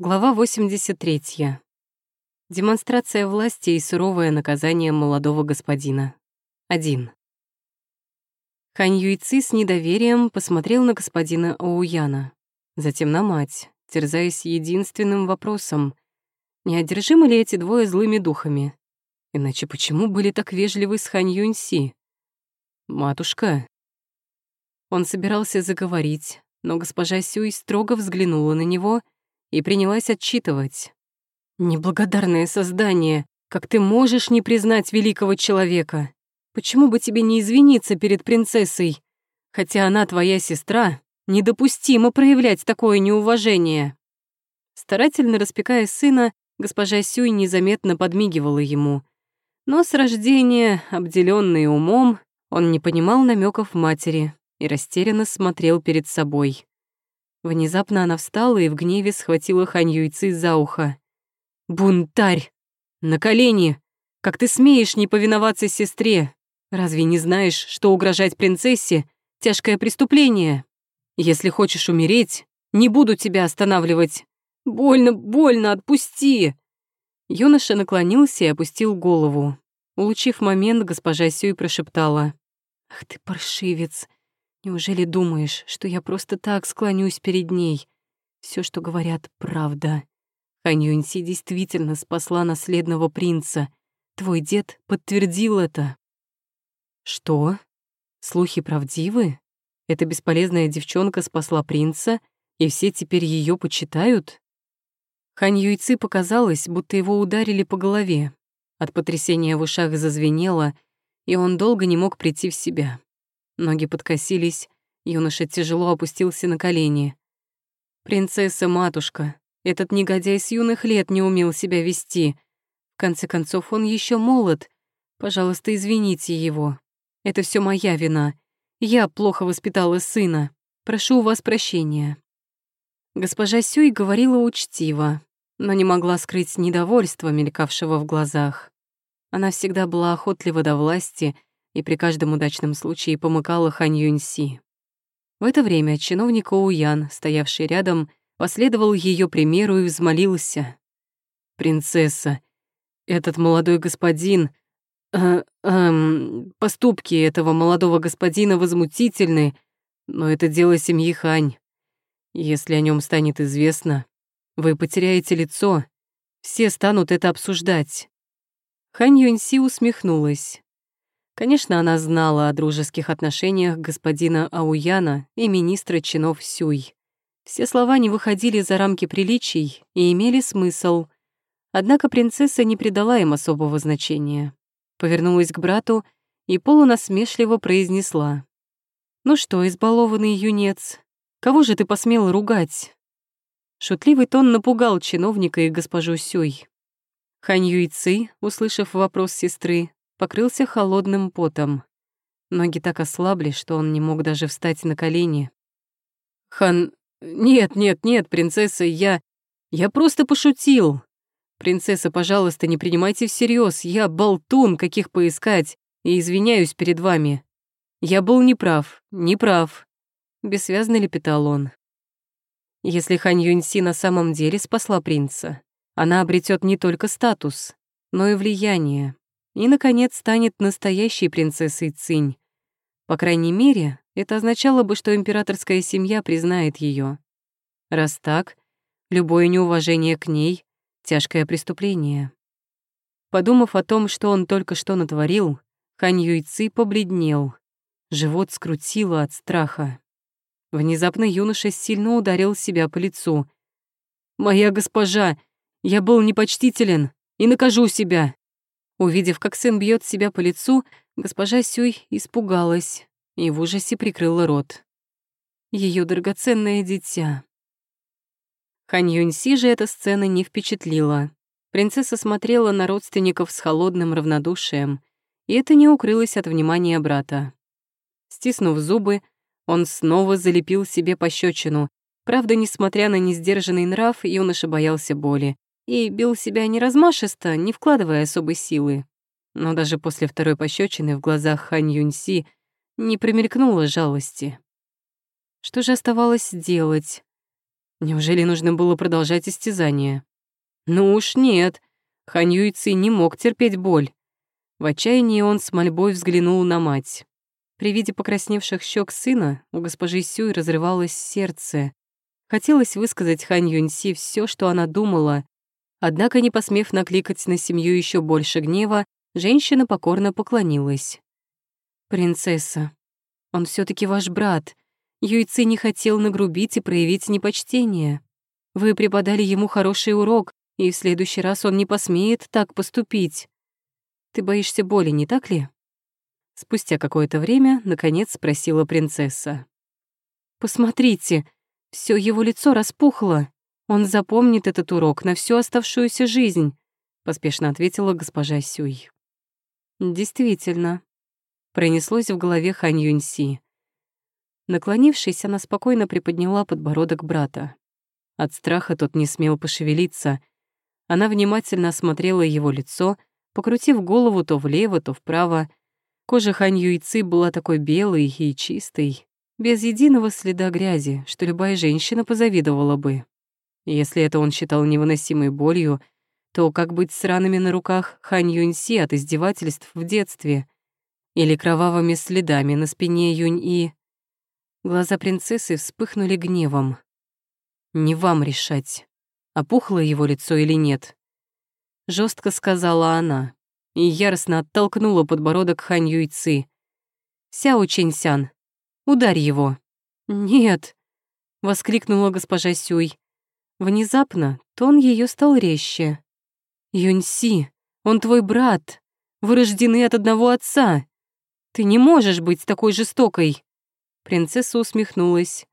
Глава 83. Демонстрация власти и суровое наказание молодого господина. 1. Хань Юйци с недоверием посмотрел на господина Оуяна, затем на мать, терзаясь единственным вопросом. Не одержимы ли эти двое злыми духами? Иначе почему были так вежливы с Хань Юньси? «Матушка». Он собирался заговорить, но госпожа Сюй строго взглянула на него — и принялась отчитывать. «Неблагодарное создание, как ты можешь не признать великого человека? Почему бы тебе не извиниться перед принцессой? Хотя она твоя сестра, недопустимо проявлять такое неуважение». Старательно распекая сына, госпожа Сюй незаметно подмигивала ему. Но с рождения, обделенный умом, он не понимал намеков матери и растерянно смотрел перед собой. Внезапно она встала и в гневе схватила Хань Юйцы за ухо. «Бунтарь! На колени! Как ты смеешь не повиноваться сестре? Разве не знаешь, что угрожать принцессе — тяжкое преступление? Если хочешь умереть, не буду тебя останавливать. Больно, больно, отпусти!» Юноша наклонился и опустил голову. Улучив момент, госпожа Сюй прошептала. «Ах ты паршивец! Неужели думаешь, что я просто так склонюсь перед ней? Все, что говорят, правда. Хань действительно спасла наследного принца. Твой дед подтвердил это. Что? Слухи правдивы? Эта бесполезная девчонка спасла принца, и все теперь ее почитают? Хань Юйцы показалось, будто его ударили по голове. От потрясения в ушах зазвенело, и он долго не мог прийти в себя. Ноги подкосились, юноша тяжело опустился на колени. «Принцесса-матушка, этот негодяй с юных лет не умел себя вести. В конце концов, он еще молод. Пожалуйста, извините его. Это все моя вина. Я плохо воспитала сына. Прошу у вас прощения». Госпожа Сюй говорила учтиво, но не могла скрыть недовольства, мелькавшего в глазах. Она всегда была охотлива до власти — и при каждом удачном случае помыкала Хань Юньси. В это время чиновник Оуян, стоявший рядом, последовал ее примеру и взмолился. «Принцесса, этот молодой господин... Э, э, поступки этого молодого господина возмутительны, но это дело семьи Хань. Если о нем станет известно, вы потеряете лицо, все станут это обсуждать». Хань Юньси усмехнулась. Конечно, она знала о дружеских отношениях господина Ауяна и министра чинов Сюй. Все слова не выходили за рамки приличий и имели смысл. Однако принцесса не придала им особого значения. Повернулась к брату и полунасмешливо произнесла. «Ну что, избалованный юнец, кого же ты посмел ругать?» Шутливый тон напугал чиновника и госпожу Сюй. Хань Юйцы, услышав вопрос сестры, покрылся холодным потом. Ноги так ослабли, что он не мог даже встать на колени. «Хан... Нет, нет, нет, принцесса, я... Я просто пошутил. Принцесса, пожалуйста, не принимайте всерьез. Я болтун, каких поискать, и извиняюсь перед вами. Я был неправ, неправ», — бессвязно лепетал он. Если Хан Юньси на самом деле спасла принца, она обретет не только статус, но и влияние и, наконец, станет настоящей принцессой Цинь. По крайней мере, это означало бы, что императорская семья признает ее. Раз так, любое неуважение к ней — тяжкое преступление. Подумав о том, что он только что натворил, Хань Юйци побледнел. Живот скрутило от страха. Внезапно юноша сильно ударил себя по лицу. «Моя госпожа, я был непочтителен и накажу себя!» Увидев, как сын бьет себя по лицу, госпожа Сюй испугалась и в ужасе прикрыла рот. Ее драгоценное дитя. Хань Юньси же эта сцена не впечатлила. Принцесса смотрела на родственников с холодным равнодушием, и это не укрылось от внимания брата. Стиснув зубы, он снова залепил себе пощечину. Правда, несмотря на несдержанный нрав, юноша боялся боли и бил себя не размашисто, не вкладывая особой силы. Но даже после второй пощечины в глазах Хань Юньси не промелькнуло жалости. Что же оставалось делать? Неужели нужно было продолжать истязание? Ну уж нет, Хань Юйци не мог терпеть боль. В отчаянии он с мольбой взглянул на мать. При виде покрасневших щек сына у госпожи Сюй разрывалось сердце. Хотелось высказать Хань Юньси все, что она думала, однако, не посмев накликать на семью еще больше гнева, женщина покорно поклонилась. «Принцесса, он все таки ваш брат. Юйци не хотел нагрубить и проявить непочтение. Вы преподали ему хороший урок, и в следующий раз он не посмеет так поступить. Ты боишься боли, не так ли?» Спустя какое-то время, наконец, спросила принцесса. «Посмотрите, все его лицо распухло. Он запомнит этот урок на всю оставшуюся жизнь», поспешно ответила госпожа Сюй. «Действительно», пронеслось в голове Хань Юньси. Наклонившись, она спокойно приподняла подбородок брата. От страха тот не смел пошевелиться. Она внимательно осмотрела его лицо, покрутив голову то влево, то вправо. Кожа Хань Юйцы была такой белой и чистой, без единого следа грязи, что любая женщина позавидовала бы. Если это он считал невыносимой болью, то как быть с ранами на руках Хань Юньси от издевательств в детстве или кровавыми следами на спине Юнь-И? Глаза принцессы вспыхнули гневом. «Не вам решать, опухло его лицо или нет», — жестко сказала она и яростно оттолкнула подбородок Хань Юйцы. «Сяо Чэньсян, ударь его». «Нет», — воскликнула госпожа Сюй. Внезапно тон ее стал резче. «Юньси, он твой брат. Вы рождены от одного отца. Ты не можешь быть такой жестокой». Принцесса усмехнулась.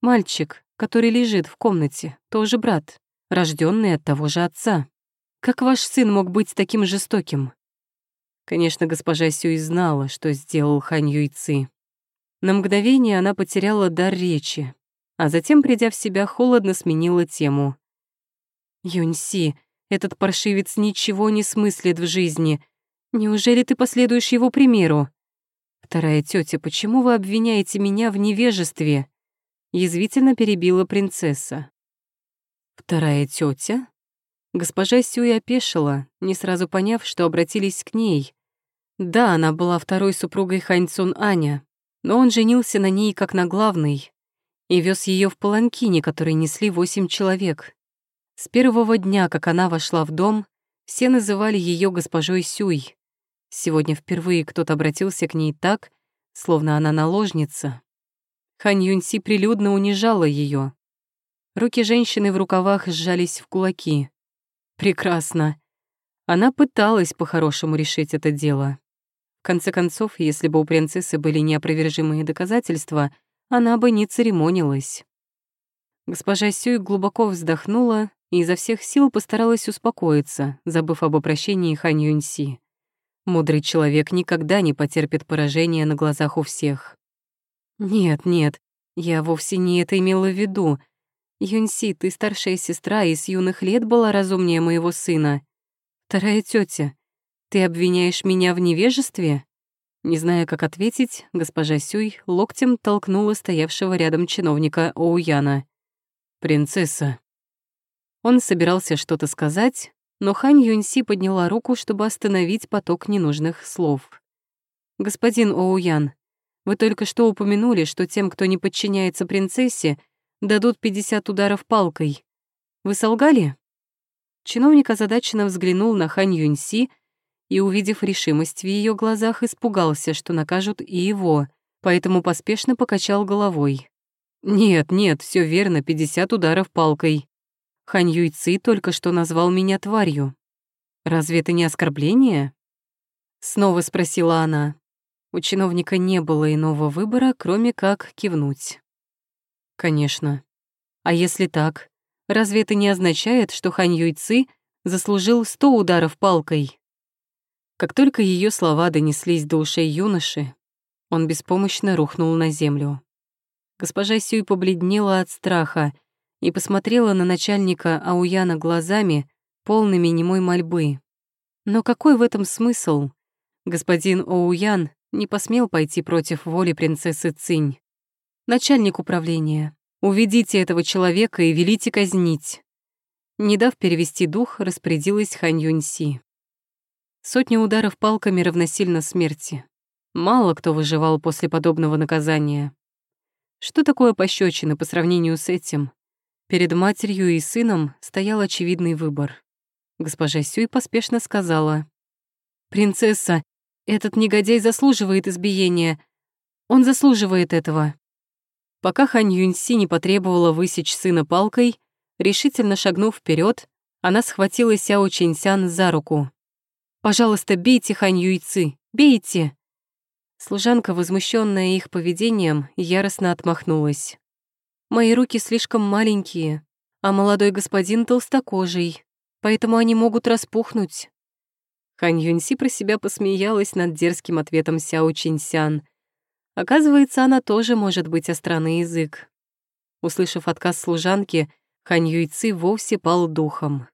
Мальчик, который лежит в комнате, тоже брат, рожденный от того же отца. Как ваш сын мог быть таким жестоким? Конечно, госпожа Сюй знала, что сделал Хань Юйцы. На мгновение она потеряла дар речи, а затем, придя в себя, холодно сменила тему. «Юньси, этот паршивец ничего не смыслит в жизни. Неужели ты последуешь его примеру?» «Вторая тетя, почему вы обвиняете меня в невежестве?» Язвительно перебила принцесса. «Вторая тетя? Госпожа Сюй опешила, не сразу поняв, что обратились к ней. Да, она была второй супругой Ханьцун Аня, но он женился на ней как на главной и вез ее в паланкине, который несли восемь человек. С первого дня, как она вошла в дом, все называли ее госпожой Сюй, Сегодня впервые кто-то обратился к ней так, словно она наложница. Хань Юньси прилюдно унижала ее. Руки женщины в рукавах сжались в кулаки. Прекрасно. Она пыталась по-хорошему решить это дело. В конце концов, если бы у принцессы были неопровержимые доказательства, она бы не церемонилась. Госпожа Сюй глубоко вздохнула и изо всех сил постаралась успокоиться, забыв об обращении Хань Юньси. Мудрый человек никогда не потерпит поражения на глазах у всех. Нет, нет, я вовсе не это имела в виду. Юньси, ты старшая сестра и с юных лет была разумнее моего сына. Вторая тетя, ты обвиняешь меня в невежестве? Не зная, как ответить, госпожа Сюй локтем толкнула стоявшего рядом чиновника Оуяна. «Принцесса». Он собирался что-то сказать, но Хань Юньси подняла руку, чтобы остановить поток ненужных слов. «Господин Оуян, вы только что упомянули, что тем, кто не подчиняется принцессе, дадут 50 ударов палкой. Вы солгали?» Чиновник озадаченно взглянул на Хань Юньси и, увидев решимость в ее глазах, испугался, что накажут и его, поэтому поспешно покачал головой. «Нет, нет, все верно, 50 ударов палкой. Хань Юйци только что назвал меня тварью. Разве это не оскорбление? Снова спросила она. У чиновника не было иного выбора, кроме как кивнуть. Конечно. А если так, разве это не означает, что Хань Юйци заслужил сто ударов палкой? Как только ее слова донеслись до ушей юноши, он беспомощно рухнул на землю. Госпожа Сюй побледнела от страха и посмотрела на начальника Ауяна глазами, полными немой мольбы. Но какой в этом смысл? Господин Оуян не посмел пойти против воли принцессы Цинь. Начальник управления, Уведите этого человека и велите казнить. Не дав перевести дух, распорядилась Хань Юньси. Сотни ударов палками равносильно смерти. Мало кто выживал после подобного наказания. Что такое пощечина по сравнению с этим? Перед матерью и сыном стоял очевидный выбор. Госпожа Сюй поспешно сказала. «Принцесса, этот негодяй заслуживает избиения. Он заслуживает этого». Пока Хань Юньси не потребовала высечь сына палкой, решительно шагнув вперед, она схватила Сяо Чинсян за руку. «Пожалуйста, бейте Хань Юйцы, бейте!» Служанка, возмущенная их поведением, яростно отмахнулась. «Мои руки слишком маленькие, а молодой господин толстокожий, поэтому они могут распухнуть». Хань Юньси про себя посмеялась над дерзким ответом Сяо Чинсян. Оказывается, она тоже может быть остра на язык. Услышав отказ служанки, Хань Юйцы вовсе пал духом.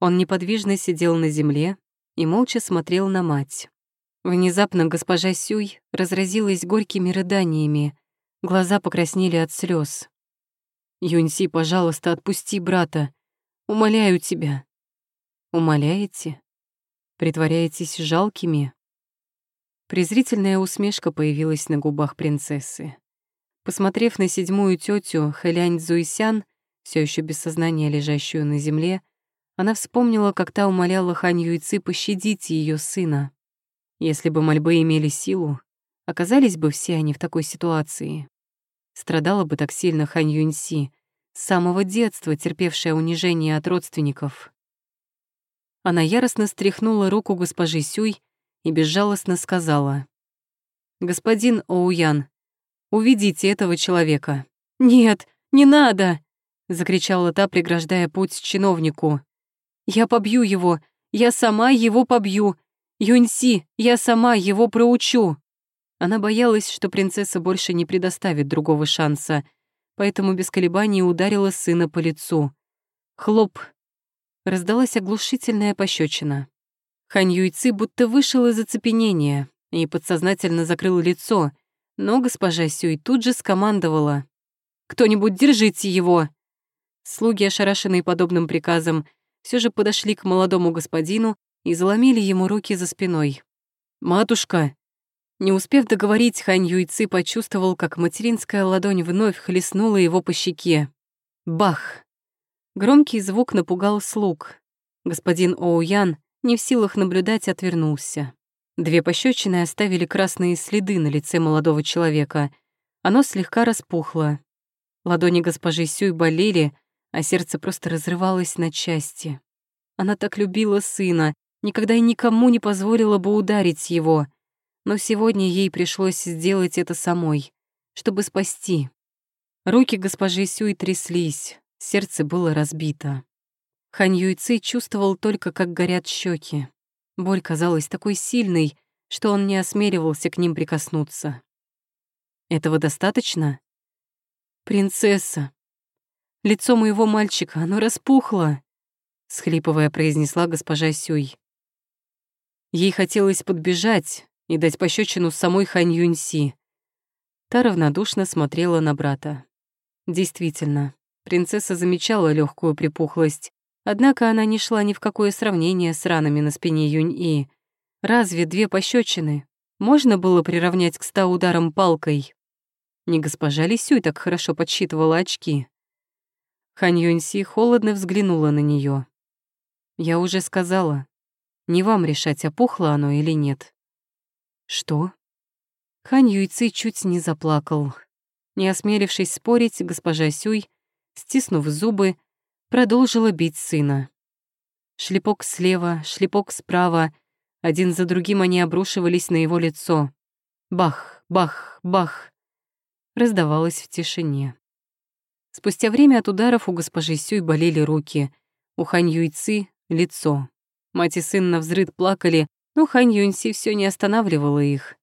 Он неподвижно сидел на земле и молча смотрел на мать. Внезапно госпожа Сюй разразилась горькими рыданиями, глаза покраснели от слез. «Юньси, пожалуйста, отпусти брата. Умоляю тебя». «Умоляете? Притворяетесь жалкими?» Презрительная усмешка появилась на губах принцессы. Посмотрев на седьмую тетю Хэлянь Цзуйсян, все еще без сознания лежащую на земле, она вспомнила, как та умоляла Хань Юйцы пощадить ее сына. Если бы мольбы имели силу, оказались бы все они в такой ситуации. Страдала бы так сильно Хань Юньси, с самого детства терпевшая унижение от родственников. Она яростно стряхнула руку госпожи Сюй и безжалостно сказала. «Господин Оуян, уведите этого человека». «Нет, не надо!» — закричала та, преграждая путь чиновнику. «Я побью его! Я сама его побью! Юньси, я сама его проучу!» Она боялась, что принцесса больше не предоставит другого шанса, поэтому без колебаний ударила сына по лицу. Хлоп! Раздалась оглушительная пощечина. Хань Юйцы будто вышел из оцепенения и подсознательно закрыл лицо, но госпожа Сюй тут же скомандовала. «Кто-нибудь держите его!» Слуги, ошарашенные подобным приказом, все же подошли к молодому господину и заломили ему руки за спиной. «Матушка!» Не успев договорить, Хань Юйцы почувствовал, как материнская ладонь вновь хлестнула его по щеке. Бах! Громкий звук напугал слуг. Господин Оуян, не в силах наблюдать, отвернулся. Две пощечины оставили красные следы на лице молодого человека. Оно слегка распухло. Ладони госпожи Сюй болели, а сердце просто разрывалось на части. Она так любила сына, никогда и никому не позволила бы ударить его. Но сегодня ей пришлось сделать это самой, чтобы спасти. Руки госпожи Сюй тряслись, сердце было разбито. Хань Юйци чувствовал только, как горят щеки. Боль казалась такой сильной, что он не осмеливался к ним прикоснуться. «Этого достаточно?» «Принцесса! Лицо моего мальчика, оно распухло!» — схлипывая произнесла госпожа Сюй. Ей хотелось подбежать и дать пощечину самой Хань Юньси. Та равнодушно смотрела на брата. Действительно, принцесса замечала легкую припухлость, однако она не шла ни в какое сравнение с ранами на спине Юнь-И. Разве две пощечины можно было приравнять к ста ударам палкой? Не госпожа Лисюй так хорошо подсчитывала очки. Хань Юньси холодно взглянула на нее. «Я уже сказала, не вам решать, опухло оно или нет. Что? Хань Юйцы чуть не заплакал. Не осмелившись спорить, госпожа Сюй, стиснув зубы, продолжила бить сына. Шлепок слева, шлепок справа, один за другим они обрушивались на его лицо. Бах, бах, бах. Раздавалось в тишине. Спустя время от ударов у госпожи Сюй болели руки, у Хань Юйцы — лицо. Мать и сын навзрыд плакали, но Хань Юньси все не останавливала их.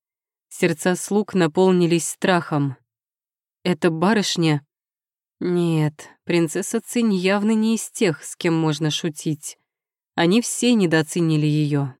Сердца слуг наполнились страхом. «Это барышня?» Нет, принцесса Цинь явно не из тех, с кем можно шутить. Они все недооценили ее.